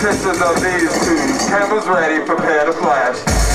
Pictures of these two. Cameras ready, prepare to flash.